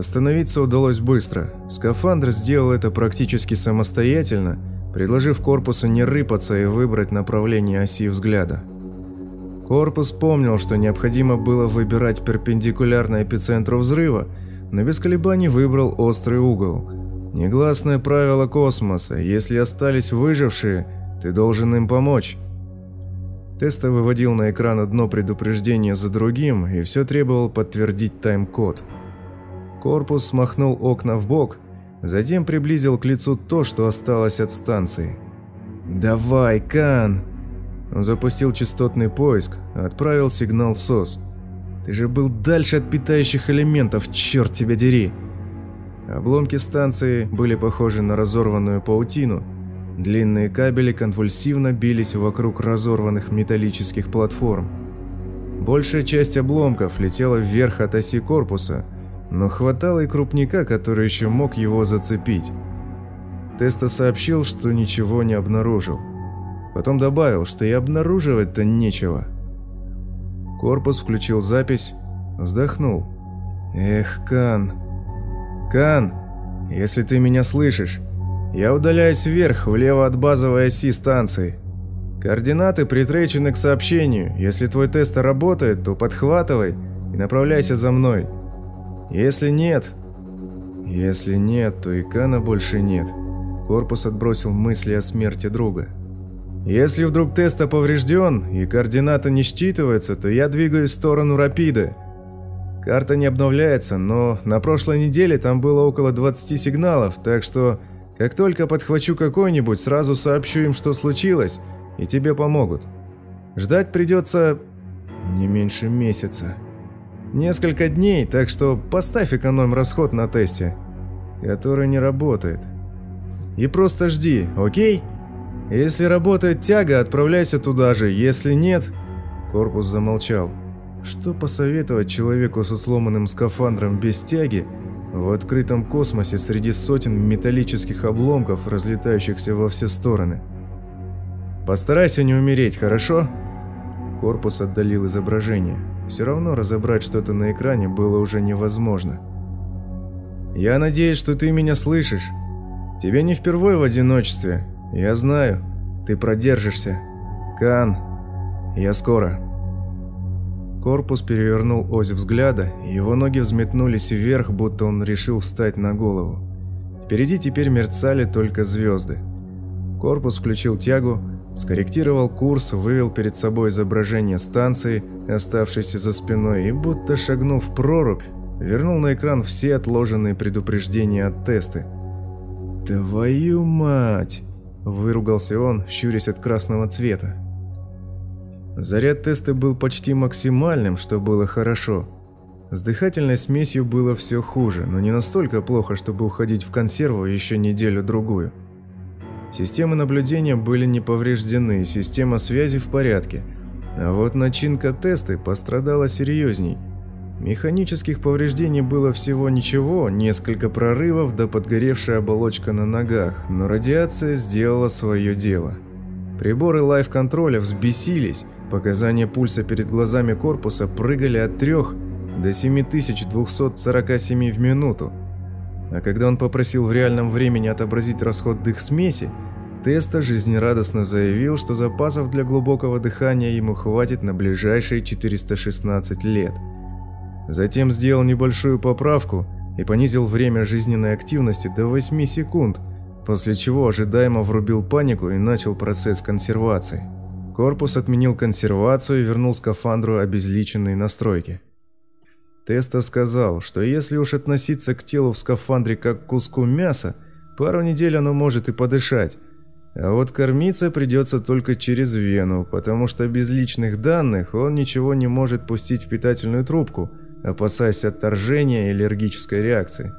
Остановиться удалось быстро. Скафандр сделал это практически самостоятельно, предложив корпусу не рыпаться и выбрать направление оси взгляда. Корпус помнил, что необходимо было выбирать перпендикулярно эпицентру взрыва, но без колебаний выбрал острый угол. Негласное правило космоса, если остались выжившие, ты должен им помочь. Теста выводил на экран одно предупреждение за другим и все требовал подтвердить тайм-код. Корпус смахнул окна в бок, затем приблизил к лицу то, что осталось от станции. «Давай, Кан!» Он запустил частотный поиск, отправил сигнал СОС. «Ты же был дальше от питающих элементов, черт тебя дери!» Обломки станции были похожи на разорванную паутину. Длинные кабели конвульсивно бились вокруг разорванных металлических платформ. Большая часть обломков летела вверх от оси корпуса, но хватало и крупника, который еще мог его зацепить. Теста сообщил, что ничего не обнаружил. Потом добавил, что и обнаруживать-то нечего. Корпус включил запись, вздохнул. «Эх, Кан, Кан, если ты меня слышишь, я удаляюсь вверх, влево от базовой оси станции. Координаты притречены к сообщению. Если твой тест работает, то подхватывай и направляйся за мной. Если нет... Если нет, то и Кана больше нет. Корпус отбросил мысли о смерти друга. Если вдруг теста поврежден и координата не считывается, то я двигаюсь в сторону Рапида. Карта не обновляется, но на прошлой неделе там было около 20 сигналов, так что как только подхвачу какой-нибудь, сразу сообщу им, что случилось, и тебе помогут. Ждать придется не меньше месяца. Несколько дней, так что поставь эконом-расход на тесте, который не работает. И просто жди, окей? Если работает тяга, отправляйся туда же, если нет... Корпус замолчал. Что посоветовать человеку со сломанным скафандром без тяги в открытом космосе среди сотен металлических обломков, разлетающихся во все стороны? Постарайся не умереть, хорошо? Корпус отдалил изображение. Все равно разобрать что-то на экране было уже невозможно. Я надеюсь, что ты меня слышишь. Тебе не впервые в одиночестве. Я знаю, ты продержишься. Кан, я скоро. Корпус перевернул ось взгляда, и его ноги взметнулись вверх, будто он решил встать на голову. Впереди теперь мерцали только звезды. Корпус включил тягу, скорректировал курс, вывел перед собой изображение станции, оставшейся за спиной, и будто шагнув в прорубь, вернул на экран все отложенные предупреждения от теста. «Твою мать!» – выругался он, щурясь от красного цвета. Заряд теста был почти максимальным, что было хорошо. С дыхательной смесью было все хуже, но не настолько плохо, чтобы уходить в консерву еще неделю-другую. Системы наблюдения были не повреждены, система связи в порядке. А вот начинка теста пострадала серьезней. Механических повреждений было всего ничего, несколько прорывов да подгоревшая оболочка на ногах, но радиация сделала свое дело. Приборы лайф-контроля взбесились, Показания пульса перед глазами корпуса прыгали от 3 до 7247 в минуту. А когда он попросил в реальном времени отобразить расход дых-смеси, Теста жизнерадостно заявил, что запасов для глубокого дыхания ему хватит на ближайшие 416 лет. Затем сделал небольшую поправку и понизил время жизненной активности до 8 секунд, после чего ожидаемо врубил панику и начал процесс консервации. Корпус отменил консервацию и вернул скафандру обезличенные настройки. Теста сказал, что если уж относиться к телу в скафандре как к куску мяса, пару недель оно может и подышать. А вот кормиться придется только через вену, потому что без личных данных он ничего не может пустить в питательную трубку, опасаясь отторжения и аллергической реакции.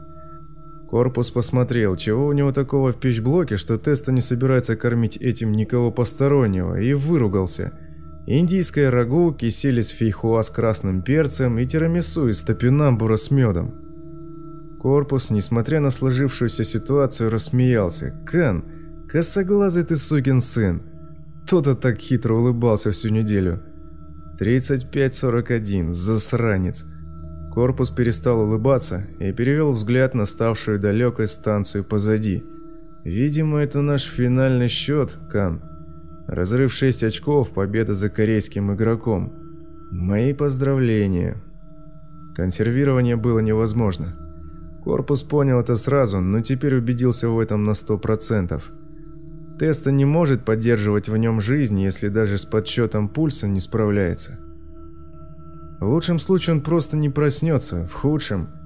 Корпус посмотрел, чего у него такого в пищблоке, что Теста не собирается кормить этим никого постороннего, и выругался. Индийское рагу, кисель из фейхуа с красным перцем и тирамису из топинамбура с медом. Корпус, несмотря на сложившуюся ситуацию, рассмеялся. «Кан, косоглазый ты сукин сын!» Кто-то так хитро улыбался всю неделю. 35-41, засранец. Корпус перестал улыбаться и перевел взгляд на ставшую далекой станцию позади. «Видимо, это наш финальный счет, Кан. Разрыв 6 очков, победа за корейским игроком. Мои поздравления». Консервирование было невозможно. Корпус понял это сразу, но теперь убедился в этом на 100%. Теста не может поддерживать в нем жизнь, если даже с подсчетом пульса не справляется. В лучшем случае он просто не проснется, в худшем –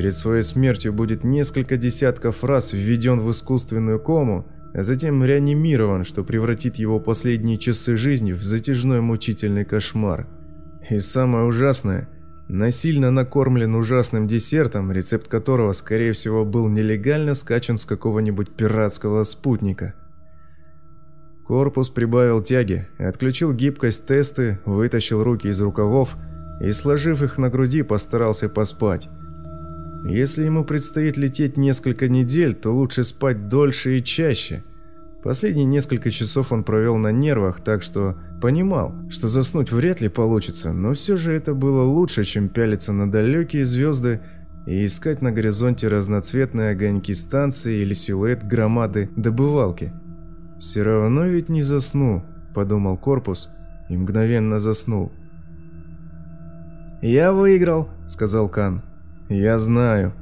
перед своей смертью будет несколько десятков раз введен в искусственную кому, а затем реанимирован, что превратит его последние часы жизни в затяжной мучительный кошмар. И самое ужасное – насильно накормлен ужасным десертом, рецепт которого, скорее всего, был нелегально скачан с какого-нибудь пиратского спутника – Корпус прибавил тяги, отключил гибкость тесты, вытащил руки из рукавов и, сложив их на груди, постарался поспать. Если ему предстоит лететь несколько недель, то лучше спать дольше и чаще. Последние несколько часов он провел на нервах, так что понимал, что заснуть вряд ли получится, но все же это было лучше, чем пялиться на далекие звезды и искать на горизонте разноцветные огоньки станции или силуэт громады добывалки. «Все равно ведь не засну», – подумал корпус и мгновенно заснул. «Я выиграл», – сказал Кан. «Я знаю».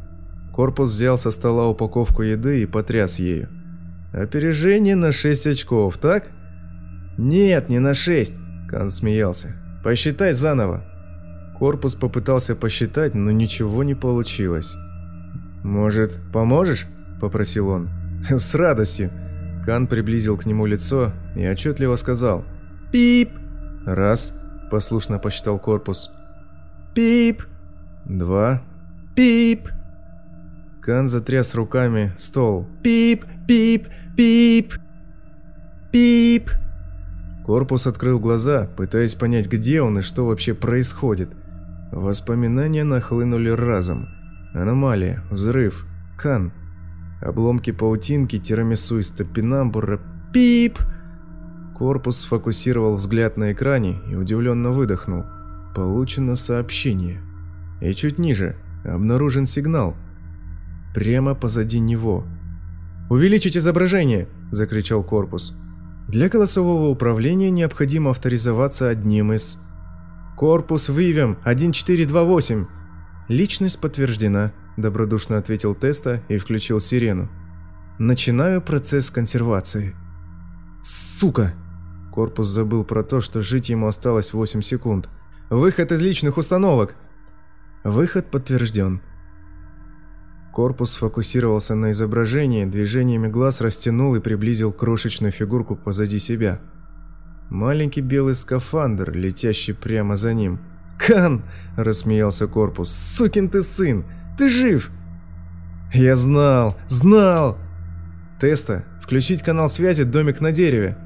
Корпус взял со стола упаковку еды и потряс ею. «Опережение на шесть очков, так?» «Нет, не на шесть», – Кан смеялся. «Посчитай заново». Корпус попытался посчитать, но ничего не получилось. «Может, поможешь?» – попросил он. «С радостью», Кан приблизил к нему лицо и отчетливо сказал «Пип!» «Раз», – послушно посчитал корпус. «Пип!» «Два». «Пип!» Кан затряс руками стол. «Пип! Пип! Пип! Пип!» Корпус открыл глаза, пытаясь понять, где он и что вообще происходит. Воспоминания нахлынули разом. Аномалия, взрыв, Кан, Обломки паутинки, тирамису из топинамбура. Пип! Корпус сфокусировал взгляд на экране и удивленно выдохнул. Получено сообщение. И чуть ниже обнаружен сигнал. Прямо позади него. «Увеличить изображение!» – закричал корпус. Для голосового управления необходимо авторизоваться одним из... «Корпус Вивем 1428!» Личность подтверждена добродушно ответил Теста и включил сирену. Начинаю процесс консервации. Сука! Корпус забыл про то, что жить ему осталось 8 секунд. Выход из личных установок. Выход подтвержден. Корпус сфокусировался на изображении, движениями глаз растянул и приблизил крошечную фигурку позади себя. Маленький белый скафандр, летящий прямо за ним. «Кан!» – рассмеялся корпус. «Сукин ты сын! Ты жив!» «Я знал! Знал!» «Теста. Включить канал связи «Домик на дереве».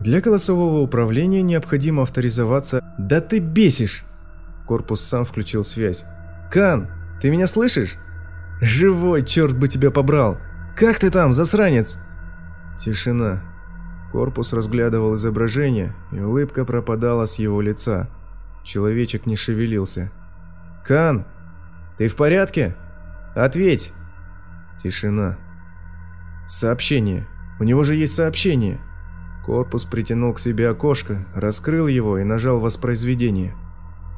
Для голосового управления необходимо авторизоваться. Да ты бесишь!» Корпус сам включил связь. «Кан, ты меня слышишь?» «Живой, черт бы тебя побрал! Как ты там, засранец?» Тишина. Корпус разглядывал изображение, и улыбка пропадала с его лица. Человечек не шевелился. «Кан, ты в порядке? Ответь!» Тишина. «Сообщение. У него же есть сообщение!» Корпус притянул к себе окошко, раскрыл его и нажал воспроизведение.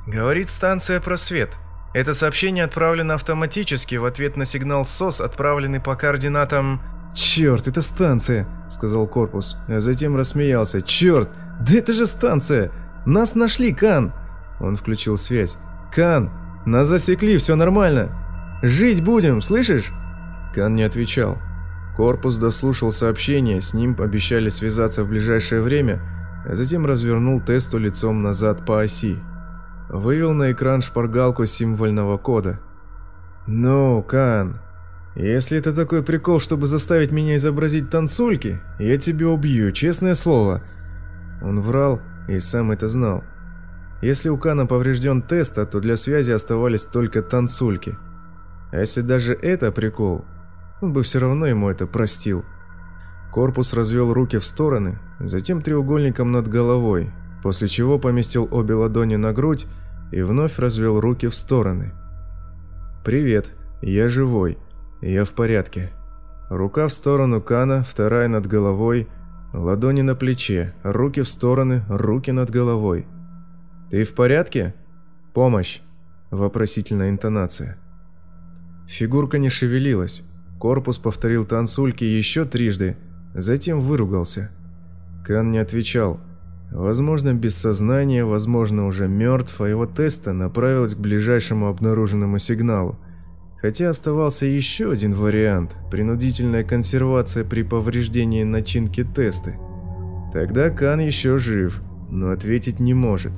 «Говорит станция «Просвет». Это сообщение отправлено автоматически в ответ на сигнал СОС, отправленный по координатам... «Черт, это станция!» — сказал корпус, а затем рассмеялся. «Черт! Да это же станция! Нас нашли, Кан!» Он включил связь. «Кан, нас засекли, все нормально. Жить будем, слышишь?» Кан не отвечал. Корпус дослушал сообщение, с ним обещали связаться в ближайшее время, а затем развернул тесту лицом назад по оси. Вывел на экран шпаргалку символьного кода. «Ну, Кан, если это такой прикол, чтобы заставить меня изобразить танцульки, я тебя убью, честное слово». Он врал и сам это знал. Если у Кана поврежден теста, то для связи оставались только танцульки. А если даже это прикол, он бы все равно ему это простил. Корпус развел руки в стороны, затем треугольником над головой, после чего поместил обе ладони на грудь и вновь развел руки в стороны. «Привет, я живой, я в порядке». Рука в сторону Кана, вторая над головой, ладони на плече, руки в стороны, руки над головой. «Ты в порядке?» «Помощь!» – вопросительная интонация. Фигурка не шевелилась. Корпус повторил танцульки еще трижды, затем выругался. Кан не отвечал. Возможно, без сознания, возможно, уже мертв, а его теста направилась к ближайшему обнаруженному сигналу. Хотя оставался еще один вариант – принудительная консервация при повреждении начинки теста. Тогда Кан еще жив, но ответить не может.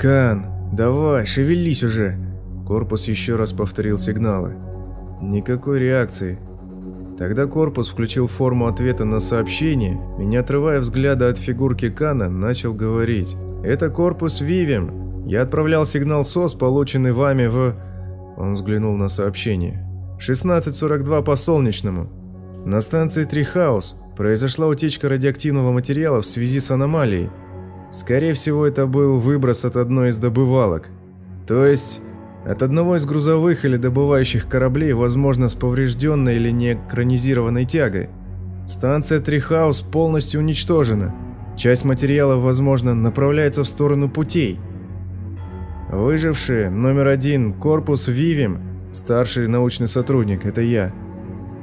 «Кан, давай, шевелись уже!» Корпус еще раз повторил сигналы. Никакой реакции. Тогда корпус включил форму ответа на сообщение и, не отрывая взгляда от фигурки Кана, начал говорить. «Это корпус Вивим. Я отправлял сигнал СОС, полученный вами в...» Он взглянул на сообщение. «16.42 по солнечному. На станции Трихаус произошла утечка радиоактивного материала в связи с аномалией. Скорее всего, это был выброс от одной из добывалок. То есть, от одного из грузовых или добывающих кораблей, возможно, с поврежденной или не экранизированной тягой. Станция Трихаус полностью уничтожена. Часть материала, возможно, направляется в сторону путей. Выжившие, номер один, корпус Вивим, старший научный сотрудник, это я.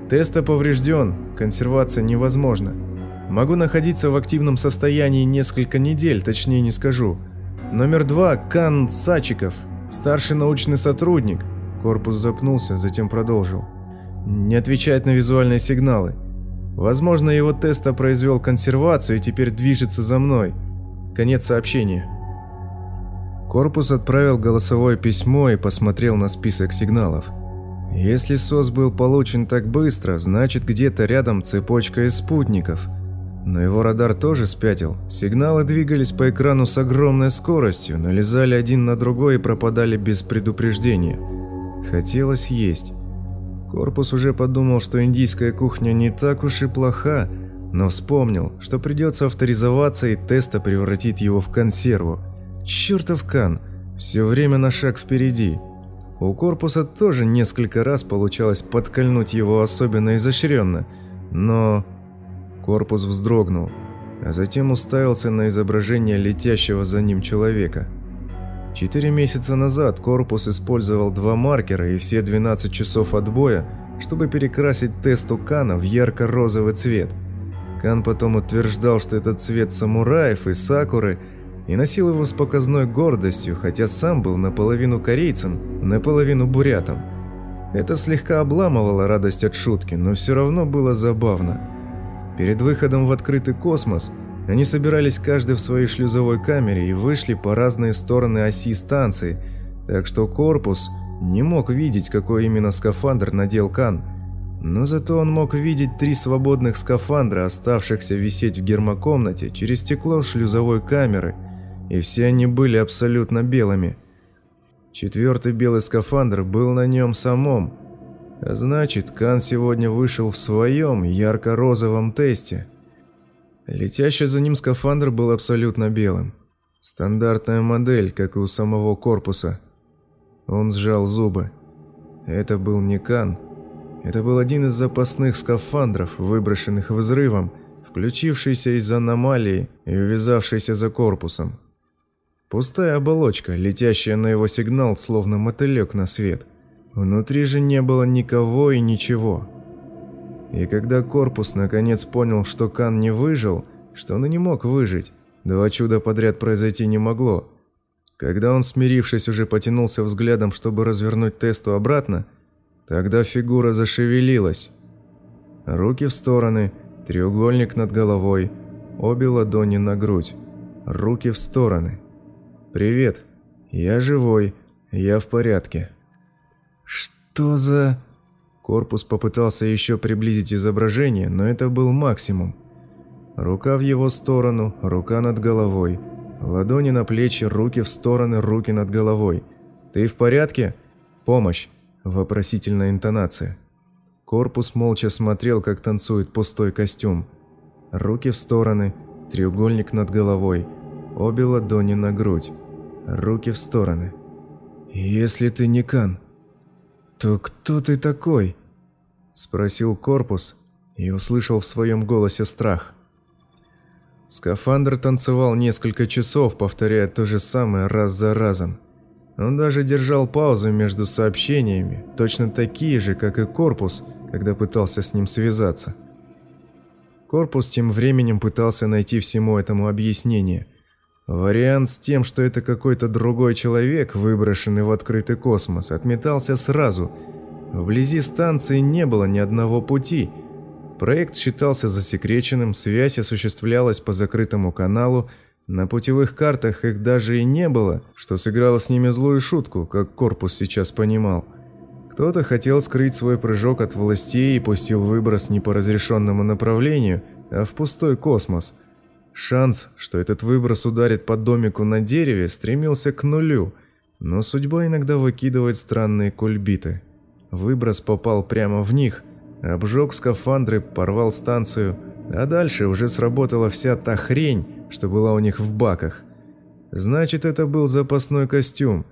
Теста поврежден, консервация невозможна. Могу находиться в активном состоянии несколько недель, точнее не скажу. Номер два, Кан Сачиков, Старший научный сотрудник. Корпус запнулся, затем продолжил. Не отвечает на визуальные сигналы. Возможно, его теста произвел консервацию и теперь движется за мной. Конец сообщения. Корпус отправил голосовое письмо и посмотрел на список сигналов. Если СОС был получен так быстро, значит где-то рядом цепочка из спутников – но его радар тоже спятил. Сигналы двигались по экрану с огромной скоростью, налезали один на другой и пропадали без предупреждения. Хотелось есть. Корпус уже подумал, что индийская кухня не так уж и плоха, но вспомнил, что придется авторизоваться и теста превратит его в консерву. Чертов Кан, все время на шаг впереди. У корпуса тоже несколько раз получалось подкольнуть его особенно изощренно, но Корпус вздрогнул, а затем уставился на изображение летящего за ним человека. Четыре месяца назад корпус использовал два маркера и все 12 часов отбоя, чтобы перекрасить тесту Кана в ярко-розовый цвет. Кан потом утверждал, что это цвет самураев и сакуры, и носил его с показной гордостью, хотя сам был наполовину корейцем, наполовину бурятом. Это слегка обламывало радость от шутки, но все равно было забавно. Перед выходом в открытый космос они собирались каждый в своей шлюзовой камере и вышли по разные стороны оси станции, так что корпус не мог видеть, какой именно скафандр надел Кан. Но зато он мог видеть три свободных скафандра, оставшихся висеть в гермокомнате через стекло шлюзовой камеры, и все они были абсолютно белыми. Четвертый белый скафандр был на нем самом – значит, Кан сегодня вышел в своем ярко-розовом тесте. Летящий за ним скафандр был абсолютно белым. Стандартная модель, как и у самого корпуса. Он сжал зубы. Это был не Кан. Это был один из запасных скафандров, выброшенных взрывом, включившийся из аномалии и увязавшийся за корпусом. Пустая оболочка, летящая на его сигнал, словно мотылек на свет – Внутри же не было никого и ничего. И когда корпус наконец понял, что Кан не выжил, что он и не мог выжить, два чуда подряд произойти не могло. Когда он, смирившись, уже потянулся взглядом, чтобы развернуть тесту обратно, тогда фигура зашевелилась. Руки в стороны, треугольник над головой, обе ладони на грудь, руки в стороны. «Привет, я живой, я в порядке». «Что за...» Корпус попытался еще приблизить изображение, но это был максимум. Рука в его сторону, рука над головой. Ладони на плечи, руки в стороны, руки над головой. «Ты в порядке?» «Помощь!» Вопросительная интонация. Корпус молча смотрел, как танцует пустой костюм. Руки в стороны, треугольник над головой, обе ладони на грудь. Руки в стороны. «Если ты не Кан, «То кто ты такой?» – спросил корпус и услышал в своем голосе страх. Скафандр танцевал несколько часов, повторяя то же самое раз за разом. Он даже держал паузу между сообщениями, точно такие же, как и корпус, когда пытался с ним связаться. Корпус тем временем пытался найти всему этому объяснение. Вариант с тем, что это какой-то другой человек, выброшенный в открытый космос, отметался сразу. Вблизи станции не было ни одного пути – Проект считался засекреченным, связь осуществлялась по закрытому каналу, на путевых картах их даже и не было, что сыграло с ними злую шутку, как корпус сейчас понимал. Кто-то хотел скрыть свой прыжок от властей и пустил выброс не по разрешенному направлению, а в пустой космос. Шанс, что этот выброс ударит по домику на дереве, стремился к нулю, но судьба иногда выкидывает странные кульбиты. Выброс попал прямо в них – обжег скафандры, порвал станцию, а дальше уже сработала вся та хрень, что была у них в баках. Значит, это был запасной костюм.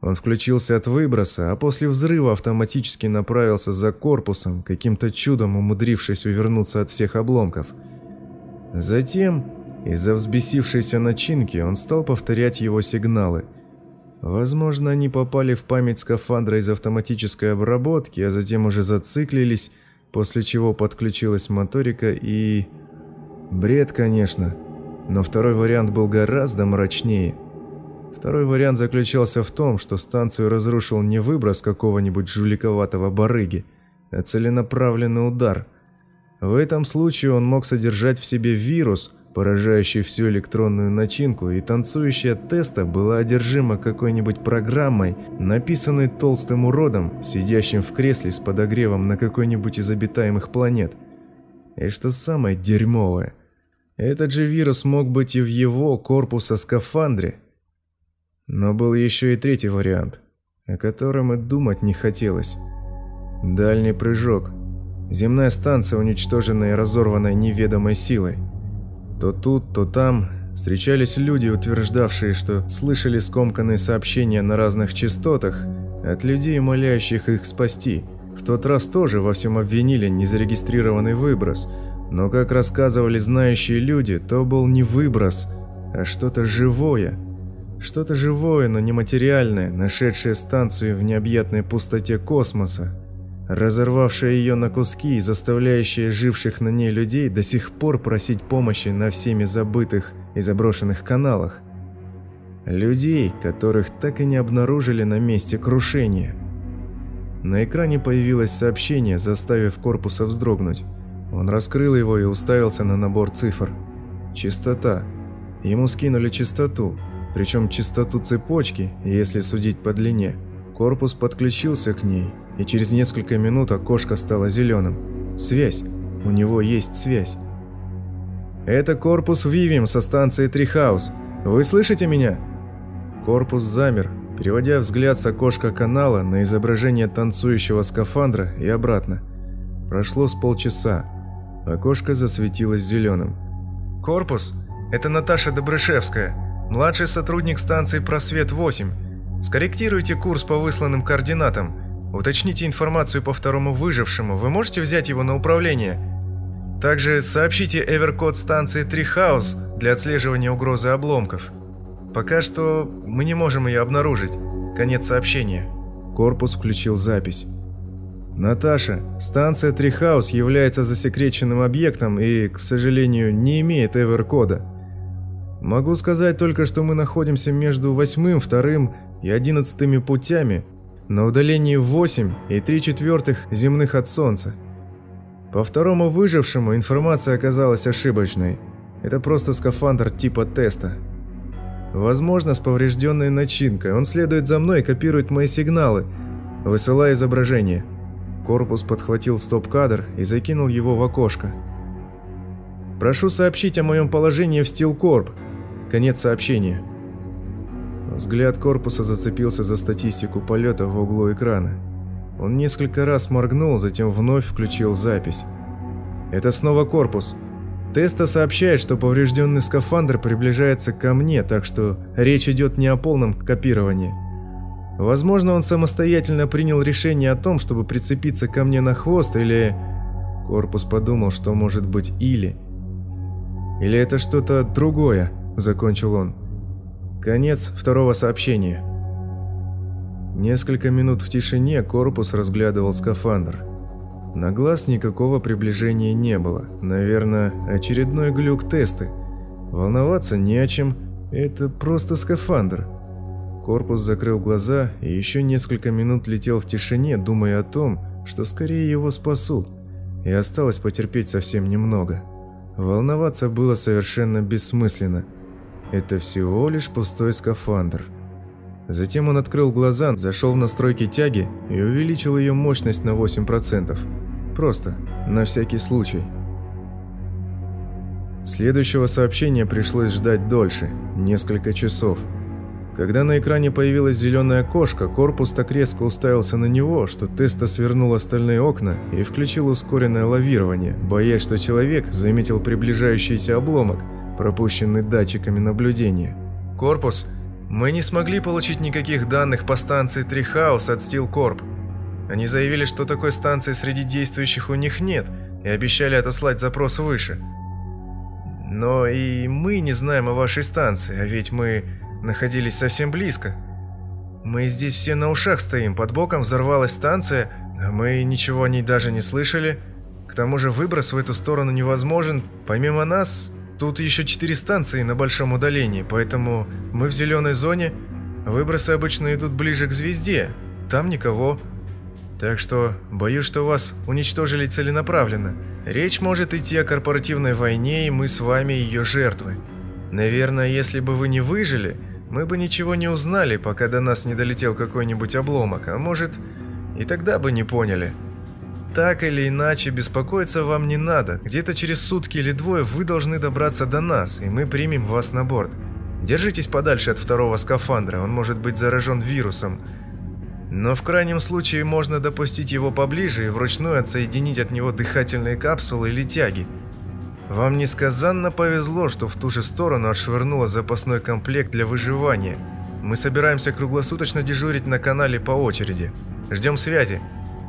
Он включился от выброса, а после взрыва автоматически направился за корпусом, каким-то чудом умудрившись увернуться от всех обломков. Затем, из-за взбесившейся начинки, он стал повторять его сигналы. Возможно, они попали в память скафандра из автоматической обработки, а затем уже зациклились, после чего подключилась моторика и... Бред, конечно, но второй вариант был гораздо мрачнее. Второй вариант заключался в том, что станцию разрушил не выброс какого-нибудь жуликоватого барыги, а целенаправленный удар. В этом случае он мог содержать в себе вирус – поражающий всю электронную начинку, и танцующая теста была одержима какой-нибудь программой, написанной толстым уродом, сидящим в кресле с подогревом на какой-нибудь из обитаемых планет. И что самое дерьмовое, этот же вирус мог быть и в его корпуса-скафандре. Но был еще и третий вариант, о котором и думать не хотелось. Дальний прыжок. Земная станция, уничтоженная и разорванная неведомой силой. То тут, то там встречались люди, утверждавшие, что слышали скомканные сообщения на разных частотах от людей, молящих их спасти. В тот раз тоже во всем обвинили незарегистрированный выброс, но, как рассказывали знающие люди, то был не выброс, а что-то живое. Что-то живое, но нематериальное, нашедшее станцию в необъятной пустоте космоса разорвавшая ее на куски и заставляющая живших на ней людей до сих пор просить помощи на всеми забытых и заброшенных каналах. Людей, которых так и не обнаружили на месте крушения. На экране появилось сообщение, заставив корпуса вздрогнуть. Он раскрыл его и уставился на набор цифр. Частота. Ему скинули частоту, причем частоту цепочки, если судить по длине. Корпус подключился к ней и через несколько минут окошко стало зеленым. Связь. У него есть связь. «Это корпус Вивим со станции Трихаус. Вы слышите меня?» Корпус замер, переводя взгляд с окошка канала на изображение танцующего скафандра и обратно. Прошло с полчаса. Окошко засветилось зеленым. «Корпус? Это Наташа Добрышевская, младший сотрудник станции «Просвет-8». Скорректируйте курс по высланным координатам. Уточните информацию по второму выжившему, вы можете взять его на управление? Также сообщите эверкод станции Трихаус для отслеживания угрозы обломков. Пока что мы не можем ее обнаружить. Конец сообщения. Корпус включил запись. Наташа, станция Трихаус является засекреченным объектом и, к сожалению, не имеет эверкода. Могу сказать только, что мы находимся между восьмым, вторым и одиннадцатыми путями – на удалении 8 и 3 четвертых земных от Солнца. По второму выжившему информация оказалась ошибочной. Это просто скафандр типа теста. Возможно, с поврежденной начинкой. Он следует за мной и копирует мои сигналы, высылая изображение. Корпус подхватил стоп-кадр и закинул его в окошко. «Прошу сообщить о моем положении в Стилкорп». Конец сообщения. Взгляд корпуса зацепился за статистику полета в углу экрана. Он несколько раз моргнул, затем вновь включил запись. «Это снова корпус. Теста сообщает, что поврежденный скафандр приближается ко мне, так что речь идет не о полном копировании. Возможно, он самостоятельно принял решение о том, чтобы прицепиться ко мне на хвост, или... Корпус подумал, что может быть «или». «Или это что-то другое», — закончил он. Конец второго сообщения. Несколько минут в тишине корпус разглядывал скафандр. На глаз никакого приближения не было. Наверное, очередной глюк тесты. Волноваться не о чем, это просто скафандр. Корпус закрыл глаза и еще несколько минут летел в тишине, думая о том, что скорее его спасут. И осталось потерпеть совсем немного. Волноваться было совершенно бессмысленно. Это всего лишь пустой скафандр. Затем он открыл глаза, зашел в настройки тяги и увеличил ее мощность на 8%. Просто, на всякий случай. Следующего сообщения пришлось ждать дольше, несколько часов. Когда на экране появилась зеленая кошка, корпус так резко уставился на него, что Теста свернул остальные окна и включил ускоренное лавирование, боясь, что человек заметил приближающийся обломок, пропущенный датчиками наблюдения. «Корпус, мы не смогли получить никаких данных по станции Трихаус от Corp. Они заявили, что такой станции среди действующих у них нет, и обещали отослать запрос выше. Но и мы не знаем о вашей станции, а ведь мы находились совсем близко. Мы здесь все на ушах стоим, под боком взорвалась станция, а мы ничего о ней даже не слышали. К тому же выброс в эту сторону невозможен. Помимо нас, тут еще четыре станции на большом удалении, поэтому мы в зеленой зоне. Выбросы обычно идут ближе к звезде. Там никого. Так что боюсь, что вас уничтожили целенаправленно. Речь может идти о корпоративной войне, и мы с вами ее жертвы. Наверное, если бы вы не выжили, мы бы ничего не узнали, пока до нас не долетел какой-нибудь обломок, а может, и тогда бы не поняли. Так или иначе, беспокоиться вам не надо. Где-то через сутки или двое вы должны добраться до нас, и мы примем вас на борт. Держитесь подальше от второго скафандра, он может быть заражен вирусом. Но в крайнем случае можно допустить его поближе и вручную отсоединить от него дыхательные капсулы или тяги. Вам несказанно повезло, что в ту же сторону отшвырнуло запасной комплект для выживания. Мы собираемся круглосуточно дежурить на канале по очереди. Ждем связи.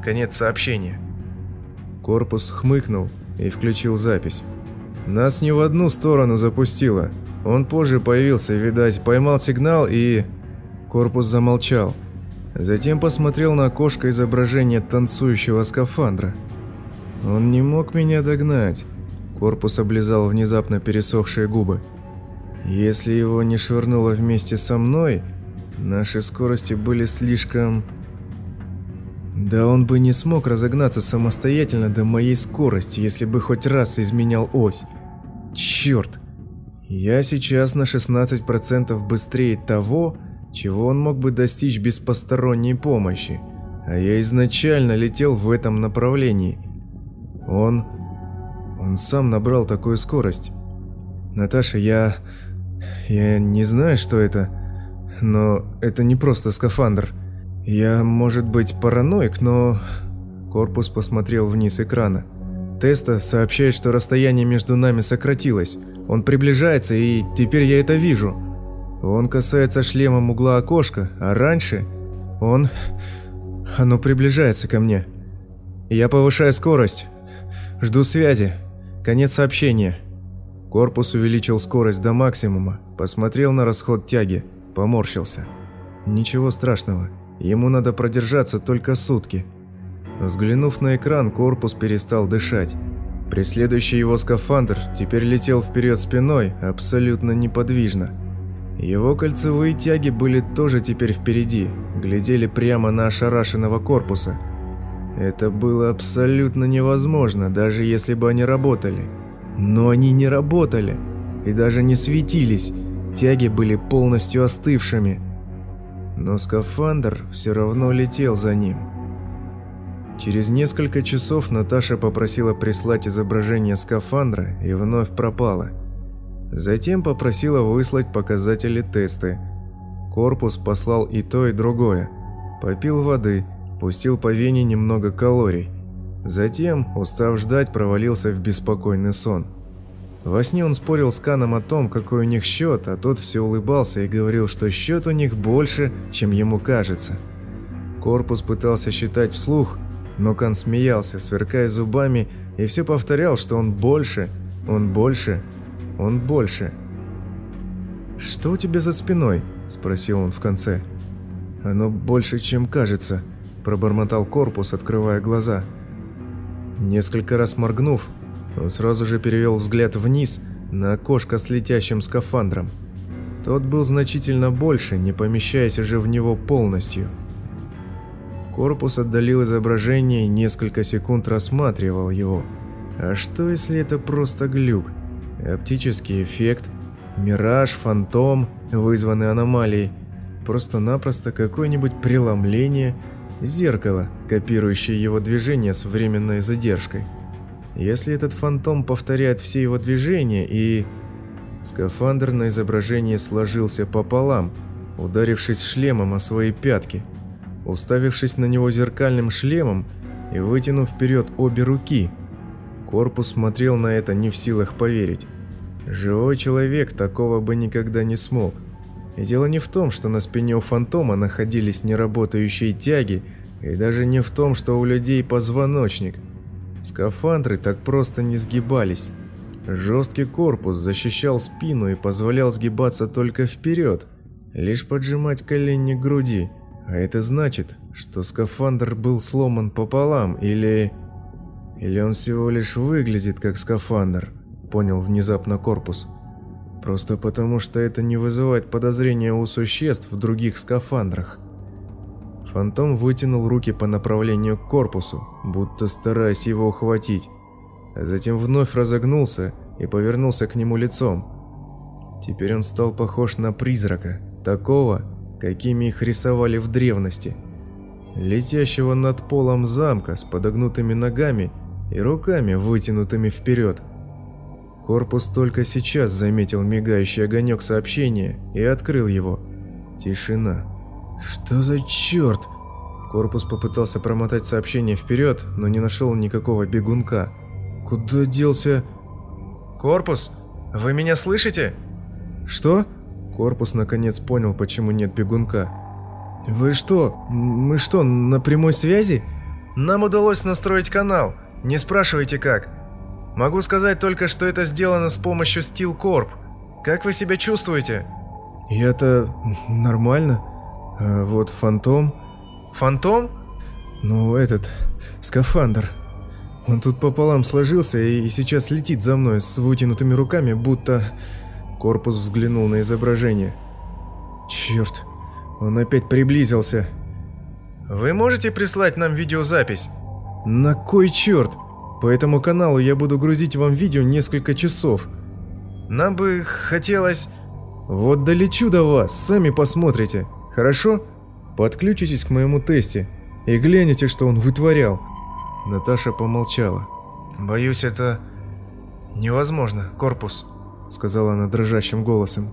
Конец сообщения. Корпус хмыкнул и включил запись. Нас не в одну сторону запустило. Он позже появился, видать, поймал сигнал и... Корпус замолчал. Затем посмотрел на окошко изображение танцующего скафандра. Он не мог меня догнать. Корпус облизал внезапно пересохшие губы. Если его не швырнуло вместе со мной, наши скорости были слишком... Да он бы не смог разогнаться самостоятельно до моей скорости, если бы хоть раз изменял ось. Черт! Я сейчас на 16% быстрее того, чего он мог бы достичь без посторонней помощи. А я изначально летел в этом направлении. Он... Он сам набрал такую скорость. Наташа, я... Я не знаю, что это, но это не просто скафандр. Я, может быть, параноик, но... Корпус посмотрел вниз экрана. Теста сообщает, что расстояние между нами сократилось. Он приближается, и теперь я это вижу. Он касается шлемом угла окошка, а раньше он... Оно приближается ко мне. Я повышаю скорость. Жду связи. Конец сообщения. Корпус увеличил скорость до максимума, посмотрел на расход тяги, поморщился. Ничего страшного, ему надо продержаться только сутки. Взглянув на экран, корпус перестал дышать. Преследующий его скафандр теперь летел вперед спиной, абсолютно неподвижно. Его кольцевые тяги были тоже теперь впереди, глядели прямо на ошарашенного корпуса. Это было абсолютно невозможно, даже если бы они работали. Но они не работали и даже не светились, тяги были полностью остывшими. Но скафандр все равно летел за ним. Через несколько часов Наташа попросила прислать изображение скафандра и вновь пропала – Затем попросила выслать показатели тесты. Корпус послал и то, и другое. Попил воды, пустил по вене немного калорий. Затем, устав ждать, провалился в беспокойный сон. Во сне он спорил с Каном о том, какой у них счет, а тот все улыбался и говорил, что счет у них больше, чем ему кажется. Корпус пытался считать вслух, но Кан смеялся, сверкая зубами, и все повторял, что он больше, он больше, он больше. «Что у тебя за спиной?» – спросил он в конце. «Оно больше, чем кажется», – пробормотал корпус, открывая глаза. Несколько раз моргнув, он сразу же перевел взгляд вниз на окошко с летящим скафандром. Тот был значительно больше, не помещаясь уже в него полностью. Корпус отдалил изображение и несколько секунд рассматривал его. А что если это просто глюк? Оптический эффект? Мираж, фантом, вызванный аномалией? Просто-напросто какое-нибудь преломление? Зеркало, копирующее его движение с временной задержкой? Если этот фантом повторяет все его движения и... Скафандр на изображении сложился пополам, ударившись шлемом о свои пятки, уставившись на него зеркальным шлемом и вытянув вперед обе руки. Корпус смотрел на это не в силах поверить. Живой человек такого бы никогда не смог. И дело не в том, что на спине у фантома находились неработающие тяги, и даже не в том, что у людей позвоночник – Скафандры так просто не сгибались. Жесткий корпус защищал спину и позволял сгибаться только вперед, лишь поджимать колени к груди. А это значит, что скафандр был сломан пополам или... Или он всего лишь выглядит как скафандр, понял внезапно корпус. Просто потому, что это не вызывает подозрения у существ в других скафандрах. Фантом вытянул руки по направлению к корпусу, будто стараясь его ухватить, а затем вновь разогнулся и повернулся к нему лицом. Теперь он стал похож на призрака, такого, какими их рисовали в древности, летящего над полом замка с подогнутыми ногами и руками, вытянутыми вперед. Корпус только сейчас заметил мигающий огонек сообщения и открыл его. Тишина. Что за черт? Корпус попытался промотать сообщение вперед, но не нашел никакого бегунка. Куда делся... «Корпус, вы меня слышите?» «Что?» Корпус наконец понял, почему нет бегунка. «Вы что? Мы что, на прямой связи?» «Нам удалось настроить канал. Не спрашивайте как. Могу сказать только, что это сделано с помощью Steel Corp. Как вы себя чувствуете?» «Я-то нормально. А вот Фантом...» «Фантом?» «Ну, этот... скафандр. Он тут пополам сложился и сейчас летит за мной с вытянутыми руками, будто...» Корпус взглянул на изображение. «Черт, он опять приблизился». «Вы можете прислать нам видеозапись?» «На кой черт? По этому каналу я буду грузить вам видео несколько часов». «Нам бы хотелось...» «Вот долечу до вас, сами посмотрите». Хорошо? Подключитесь к моему тесте и гляните, что он вытворял. Наташа помолчала. Боюсь, это невозможно, корпус, сказала она дрожащим голосом.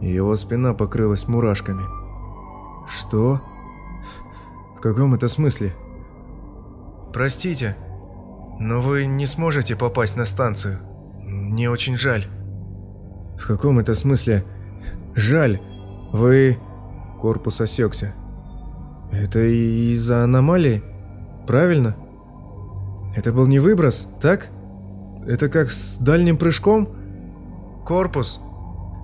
Его спина покрылась мурашками. Что? В каком это смысле? Простите, но вы не сможете попасть на станцию. Мне очень жаль. В каком это смысле? Жаль. Вы Корпус осекся. Это из-за аномалии? Правильно? Это был не выброс, так? Это как с дальним прыжком? Корпус.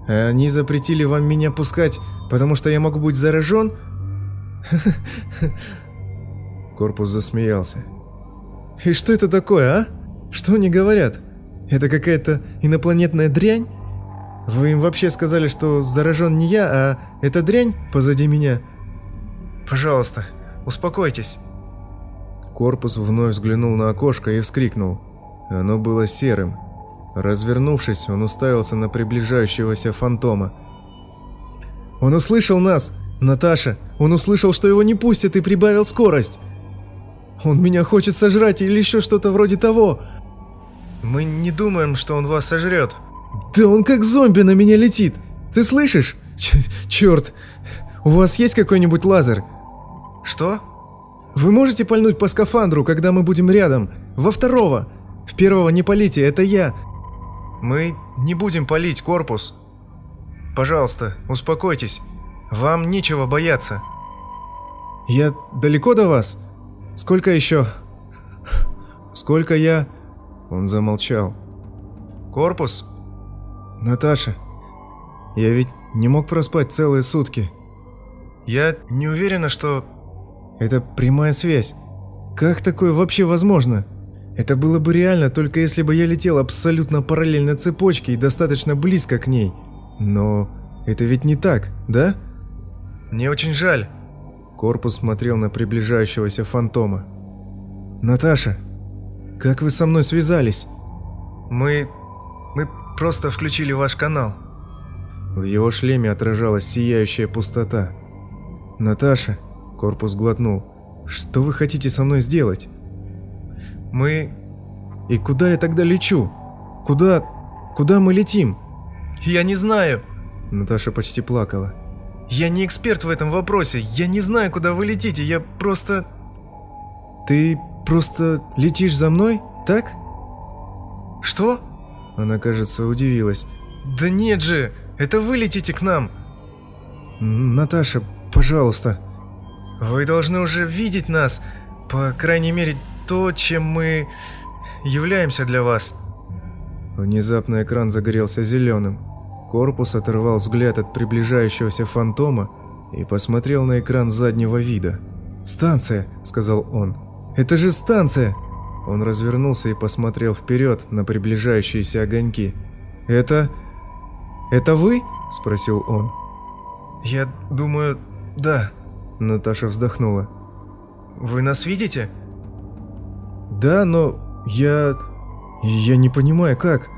Они запретили вам меня пускать, потому что я могу быть заражен? Корпус засмеялся. И что это такое, а? Что они говорят? Это какая-то инопланетная дрянь? Вы им вообще сказали, что заражен не я, а эта дрянь позади меня? Пожалуйста, успокойтесь. Корпус вновь взглянул на окошко и вскрикнул. Оно было серым. Развернувшись, он уставился на приближающегося фантома. «Он услышал нас! Наташа! Он услышал, что его не пустят и прибавил скорость! Он меня хочет сожрать или еще что-то вроде того!» «Мы не думаем, что он вас сожрет», да он как зомби на меня летит. Ты слышишь? Ч черт. У вас есть какой-нибудь лазер? Что? Вы можете пальнуть по скафандру, когда мы будем рядом? Во второго. В первого не полите, это я. Мы не будем палить корпус. Пожалуйста, успокойтесь. Вам нечего бояться. Я далеко до вас? Сколько еще? Сколько я... Он замолчал. Корпус? Наташа, я ведь не мог проспать целые сутки. Я не уверена, что... Это прямая связь. Как такое вообще возможно? Это было бы реально, только если бы я летел абсолютно параллельно цепочке и достаточно близко к ней. Но это ведь не так, да? Мне очень жаль. Корпус смотрел на приближающегося фантома. Наташа, как вы со мной связались? Мы... мы просто включили ваш канал. В его шлеме отражалась сияющая пустота. «Наташа», — корпус глотнул, — «что вы хотите со мной сделать?» «Мы... И куда я тогда лечу? Куда... куда мы летим?» «Я не знаю», — Наташа почти плакала. «Я не эксперт в этом вопросе, я не знаю, куда вы летите, я просто...» «Ты просто летишь за мной, так?» «Что?» Она, кажется, удивилась. «Да нет же, это вы летите к нам!» «Наташа, пожалуйста!» «Вы должны уже видеть нас, по крайней мере, то, чем мы являемся для вас!» Внезапно экран загорелся зеленым. Корпус оторвал взгляд от приближающегося фантома и посмотрел на экран заднего вида. «Станция!» – сказал он. «Это же станция!» Он развернулся и посмотрел вперед на приближающиеся огоньки. «Это... это вы?» – спросил он. «Я думаю, да», – Наташа вздохнула. «Вы нас видите?» «Да, но я... я не понимаю, как...»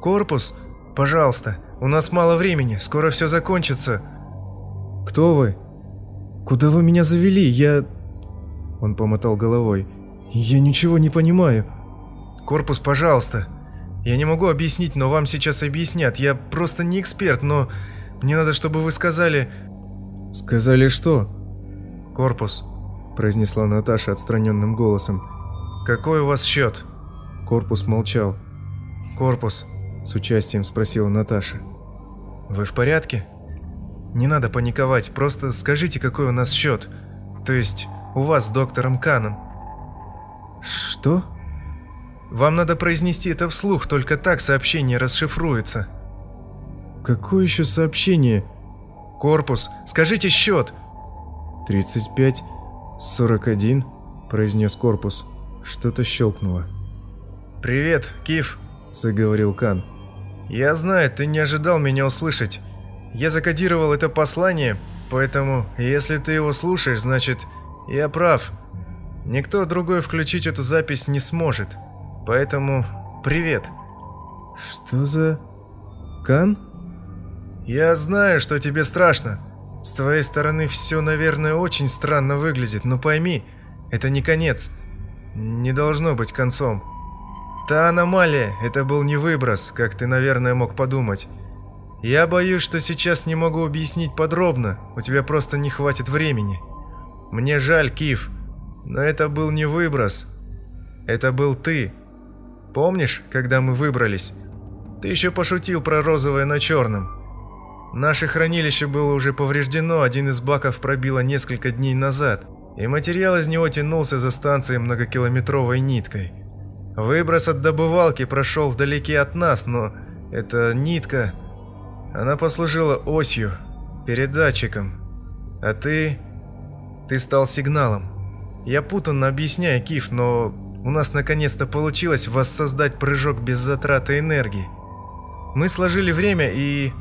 «Корпус, пожалуйста, у нас мало времени, скоро все закончится». «Кто вы? Куда вы меня завели? Я...» Он помотал головой. «Я ничего не понимаю». «Корпус, пожалуйста. Я не могу объяснить, но вам сейчас объяснят. Я просто не эксперт, но мне надо, чтобы вы сказали...» «Сказали что?» «Корпус», – произнесла Наташа отстраненным голосом. «Какой у вас счет?» Корпус молчал. «Корпус», – с участием спросила Наташа. «Вы в порядке?» «Не надо паниковать, просто скажите, какой у нас счет. То есть, у вас с доктором Каном». «Что?» «Вам надо произнести это вслух, только так сообщение расшифруется». «Какое еще сообщение?» «Корпус, скажите счет!» «35, 41», – произнес корпус. Что-то щелкнуло. «Привет, Киф», – заговорил Кан. «Я знаю, ты не ожидал меня услышать. Я закодировал это послание, поэтому, если ты его слушаешь, значит, я прав. Никто другой включить эту запись не сможет. Поэтому привет. Что за... Кан? Я знаю, что тебе страшно. С твоей стороны все, наверное, очень странно выглядит, но пойми, это не конец. Не должно быть концом. Та аномалия, это был не выброс, как ты, наверное, мог подумать. Я боюсь, что сейчас не могу объяснить подробно, у тебя просто не хватит времени. Мне жаль, Кив, но это был не выброс. Это был ты. Помнишь, когда мы выбрались? Ты еще пошутил про розовое на черном. Наше хранилище было уже повреждено, один из баков пробило несколько дней назад, и материал из него тянулся за станцией многокилометровой ниткой. Выброс от добывалки прошел вдалеке от нас, но эта нитка, она послужила осью, передатчиком. А ты... ты стал сигналом. Я путанно объясняю, Киф, но у нас наконец-то получилось воссоздать прыжок без затраты энергии. Мы сложили время и...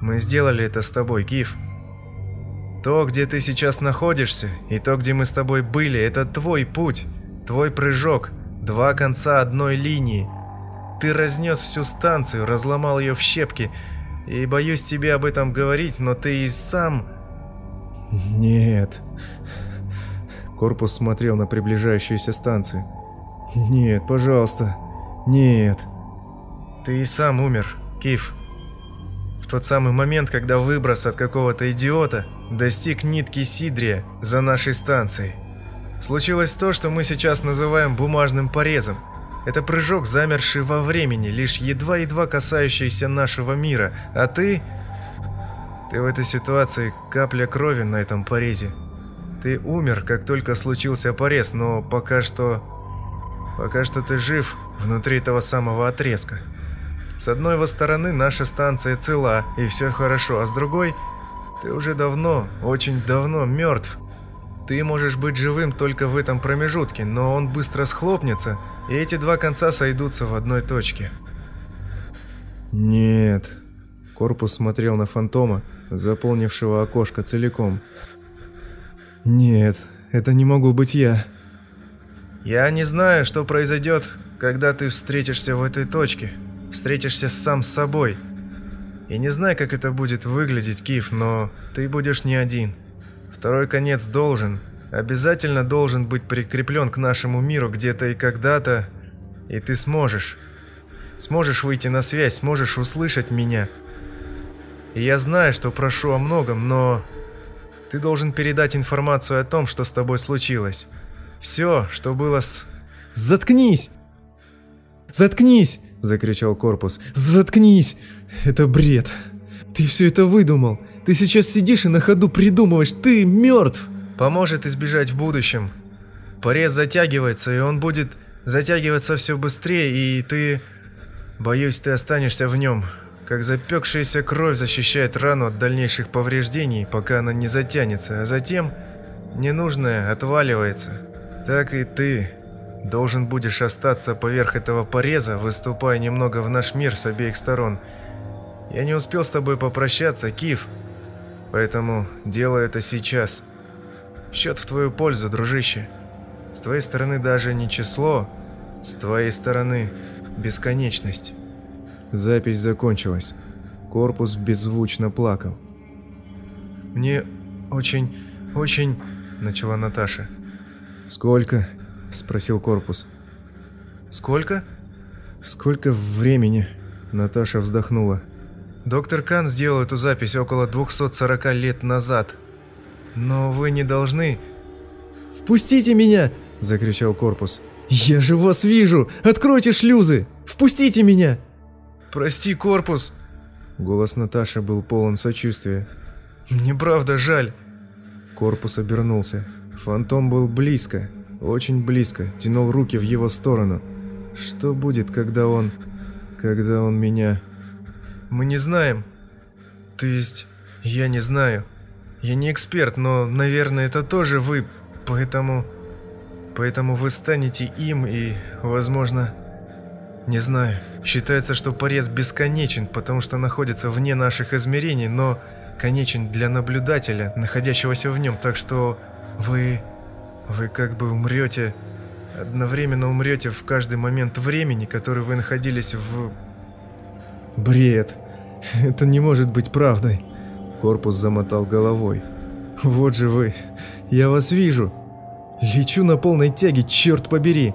Мы сделали это с тобой, Киф. То, где ты сейчас находишься, и то, где мы с тобой были, это твой путь, твой прыжок, два конца одной линии. Ты разнес всю станцию, разломал ее в щепки, и боюсь тебе об этом говорить, но ты и сам... Нет, Корпус смотрел на приближающуюся станцию. «Нет, пожалуйста, нет». «Ты и сам умер, Киф. В тот самый момент, когда выброс от какого-то идиота достиг нитки Сидрия за нашей станцией. Случилось то, что мы сейчас называем бумажным порезом. Это прыжок, замерший во времени, лишь едва-едва касающийся нашего мира. А ты... Ты в этой ситуации капля крови на этом порезе. Ты умер, как только случился порез, но пока что... Пока что ты жив внутри этого самого отрезка. С одной его стороны наша станция цела, и все хорошо, а с другой... Ты уже давно, очень давно мертв. Ты можешь быть живым только в этом промежутке, но он быстро схлопнется, и эти два конца сойдутся в одной точке. Нет. Корпус смотрел на фантома, заполнившего окошко целиком. Нет, это не могу быть я. Я не знаю, что произойдет, когда ты встретишься в этой точке. Встретишься сам с собой. И не знаю, как это будет выглядеть, Киф, но ты будешь не один. Второй конец должен, обязательно должен быть прикреплен к нашему миру где-то и когда-то, и ты сможешь. Сможешь выйти на связь, сможешь услышать меня. И я знаю, что прошу о многом, но ты должен передать информацию о том, что с тобой случилось. Все, что было с... Заткнись! Заткнись! Закричал корпус. Заткнись! Это бред. Ты все это выдумал. Ты сейчас сидишь и на ходу придумываешь. Ты мертв. Поможет избежать в будущем. Порез затягивается, и он будет затягиваться все быстрее, и ты... Боюсь, ты останешься в нем. Как запекшаяся кровь защищает рану от дальнейших повреждений, пока она не затянется, а затем ненужное отваливается. Так и ты должен будешь остаться поверх этого пореза, выступая немного в наш мир с обеих сторон. Я не успел с тобой попрощаться, Кив, поэтому делаю это сейчас. Счет в твою пользу, дружище. С твоей стороны даже не число, с твоей стороны бесконечность. Запись закончилась. Корпус беззвучно плакал. «Мне очень, очень...» – начала Наташа. «Сколько?» – спросил корпус. «Сколько?» «Сколько времени?» – Наташа вздохнула. «Доктор Кан сделал эту запись около 240 лет назад. Но вы не должны...» «Впустите меня!» – закричал корпус. «Я же вас вижу! Откройте шлюзы! Впустите меня!» «Прости, корпус!» Голос Наташи был полон сочувствия. «Мне правда жаль!» Корпус обернулся. Фантом был близко, очень близко, тянул руки в его сторону. Что будет, когда он... когда он меня... Мы не знаем. То есть, я не знаю. Я не эксперт, но, наверное, это тоже вы, поэтому... Поэтому вы станете им и, возможно... Не знаю. Считается, что порез бесконечен, потому что находится вне наших измерений, но конечен для наблюдателя, находящегося в нем, так что вы... Вы как бы умрете... Одновременно умрете в каждый момент времени, который вы находились в... Бред. Это не может быть правдой. Корпус замотал головой. Вот же вы. Я вас вижу. Лечу на полной тяге, черт побери.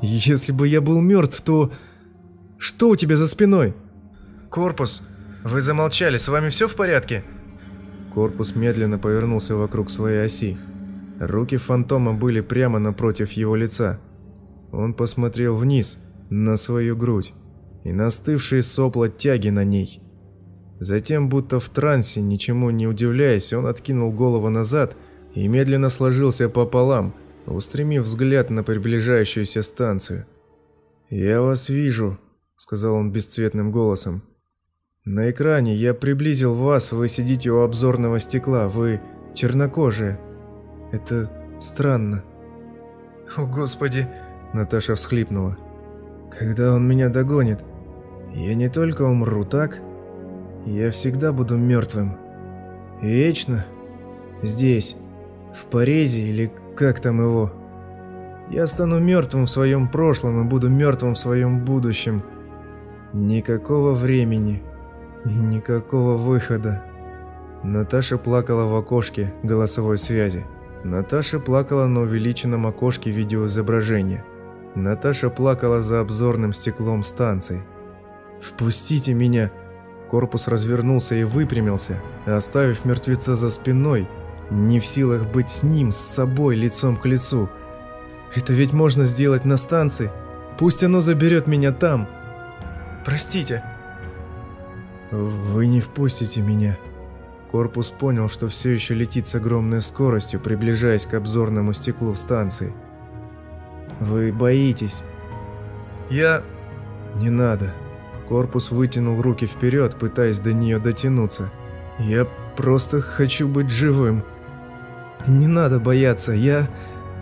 Если бы я был мертв, то... Что у тебя за спиной? Корпус, вы замолчали, с вами все в порядке? Корпус медленно повернулся вокруг своей оси. Руки фантома были прямо напротив его лица. Он посмотрел вниз, на свою грудь, и на остывшие сопла тяги на ней. Затем, будто в трансе, ничему не удивляясь, он откинул голову назад и медленно сложился пополам, устремив взгляд на приближающуюся станцию. «Я вас вижу», — сказал он бесцветным голосом. «На экране я приблизил вас, вы сидите у обзорного стекла, вы чернокожие. Это странно. О, Господи, Наташа всхлипнула. Когда он меня догонит, я не только умру, так? Я всегда буду мертвым. Вечно. Здесь, в Порезе или как там его. Я стану мертвым в своем прошлом и буду мертвым в своем будущем. Никакого времени, никакого выхода. Наташа плакала в окошке голосовой связи. Наташа плакала на увеличенном окошке видеоизображения. Наташа плакала за обзорным стеклом станции. «Впустите меня!» Корпус развернулся и выпрямился, оставив мертвеца за спиной, не в силах быть с ним, с собой, лицом к лицу. «Это ведь можно сделать на станции. Пусть оно заберет меня там. Простите. Вы не впустите меня. Корпус понял, что все еще летит с огромной скоростью, приближаясь к обзорному стеклу станции. Вы боитесь. Я... Не надо. Корпус вытянул руки вперед, пытаясь до нее дотянуться. Я просто хочу быть живым. Не надо бояться, я...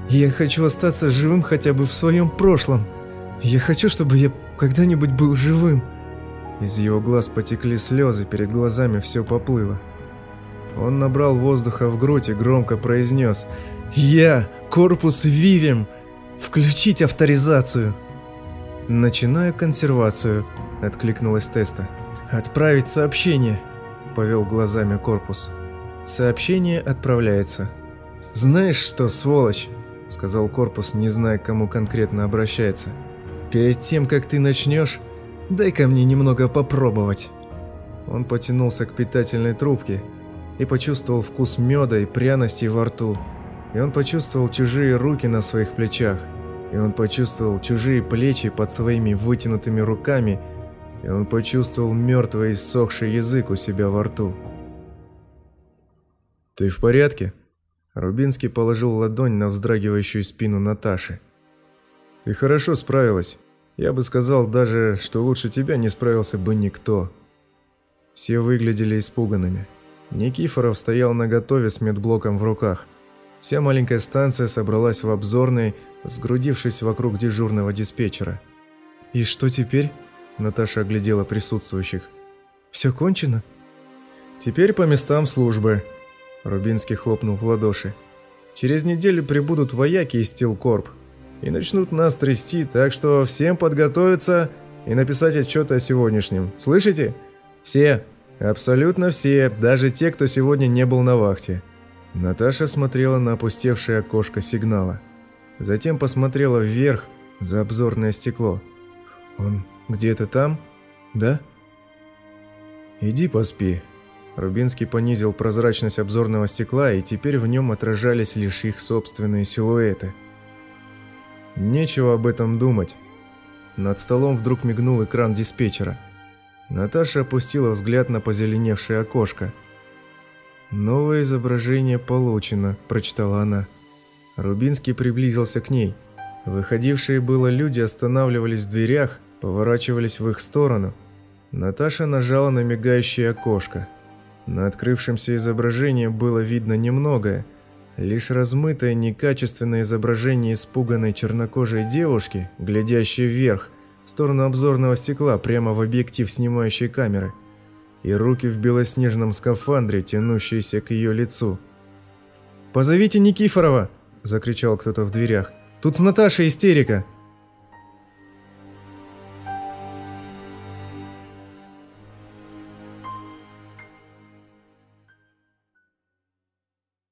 Я хочу остаться живым хотя бы в своем прошлом. Я хочу, чтобы я когда-нибудь был живым. Из его глаз потекли слезы, перед глазами все поплыло. Он набрал воздуха в грудь и громко произнес «Я, корпус Вивим, включить авторизацию!» «Начинаю консервацию», — откликнулась Теста. «Отправить сообщение», — повел глазами корпус. «Сообщение отправляется». «Знаешь что, сволочь?» — сказал корпус, не зная, к кому конкретно обращается. «Перед тем, как ты начнешь, дай-ка мне немного попробовать». Он потянулся к питательной трубке и почувствовал вкус меда и пряностей во рту. И он почувствовал чужие руки на своих плечах. И он почувствовал чужие плечи под своими вытянутыми руками. И он почувствовал мертвый иссохший язык у себя во рту. «Ты в порядке?» Рубинский положил ладонь на вздрагивающую спину Наташи. «Ты хорошо справилась. Я бы сказал даже, что лучше тебя не справился бы никто». Все выглядели испуганными. Никифоров стоял наготове с медблоком в руках. Вся маленькая станция собралась в обзорной, сгрудившись вокруг дежурного диспетчера. «И что теперь?» – Наташа оглядела присутствующих. «Все кончено?» «Теперь по местам службы», – Рубинский хлопнул в ладоши. «Через неделю прибудут вояки из Стилкорп и начнут нас трясти, так что всем подготовиться и написать отчет о сегодняшнем. Слышите? Все!» Абсолютно все, даже те, кто сегодня не был на вахте. Наташа смотрела на опустевшее окошко сигнала. Затем посмотрела вверх, за обзорное стекло. «Он где-то там? Да?» «Иди поспи». Рубинский понизил прозрачность обзорного стекла, и теперь в нем отражались лишь их собственные силуэты. Нечего об этом думать. Над столом вдруг мигнул экран диспетчера – Наташа опустила взгляд на позеленевшее окошко. «Новое изображение получено», – прочитала она. Рубинский приблизился к ней. Выходившие было люди останавливались в дверях, поворачивались в их сторону. Наташа нажала на мигающее окошко. На открывшемся изображении было видно немногое. Лишь размытое, некачественное изображение испуганной чернокожей девушки, глядящей вверх – в сторону обзорного стекла прямо в объектив снимающей камеры, и руки в белоснежном скафандре, тянущиеся к ее лицу. «Позовите Никифорова!» – закричал кто-то в дверях. «Тут с Наташей истерика!»